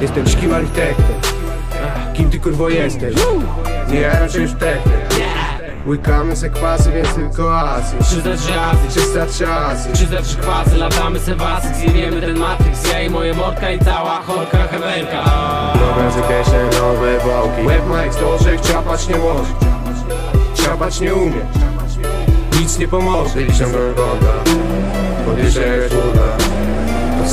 Jestem szkim architektem Kim ty kurwo jesteś? Nie jaram się już tektem Łykamy se kwasy, więc tylko asy. Czy za razy, czy, Czysta czasy czy za trzy kwasy Latamy se wasy, zjemiemy ten matrix Ja i moje mordka i cała chorka heberka Nowe zykreśle, nowe wałki. Łeb ma jak stożek, ciapać nie może. Ciapać nie umie. Nic nie pomoże. Ciągle woda. Podjeżdżaj kurwa To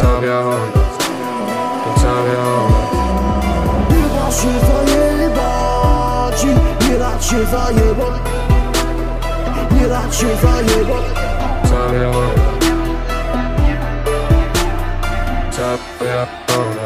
się zajebać Nie da się zajebać Cała Honda Cała Honda